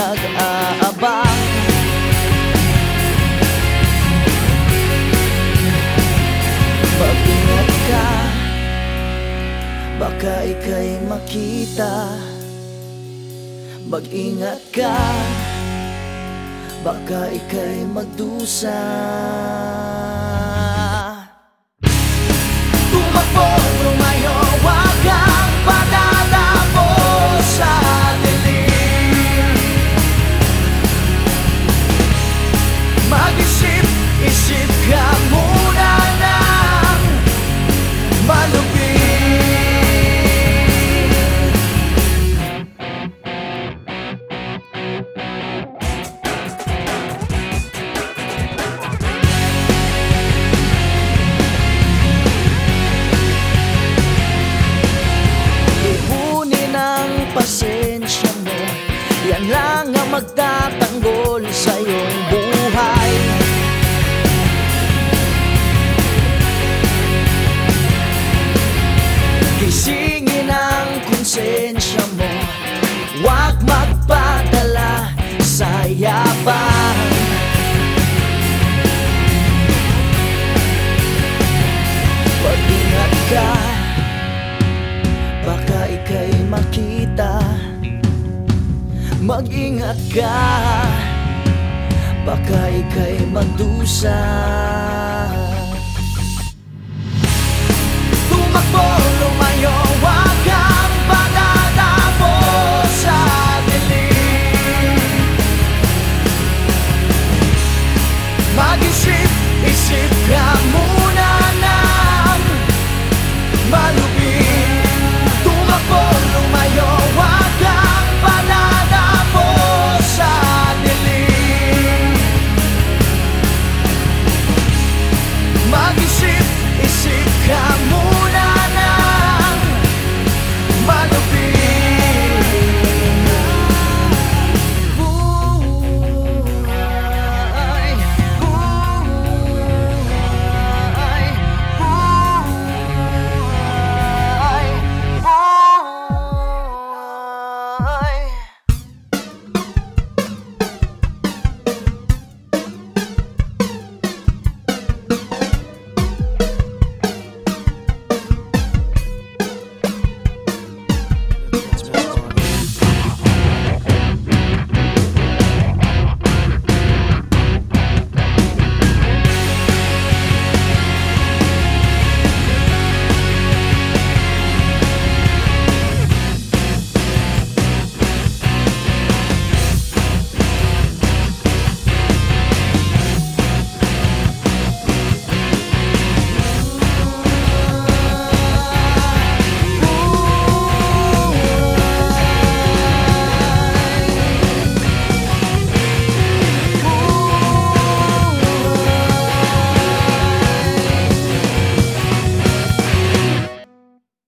nag-aabang Mag-ingat ka Baka ika'y makita. Mag-ingat ka Baka ika'y magdusa pasensya mo. Yan lang ang magtatanggol sa iyong buhay Mag-ingat ka. Baka ika'y magdusa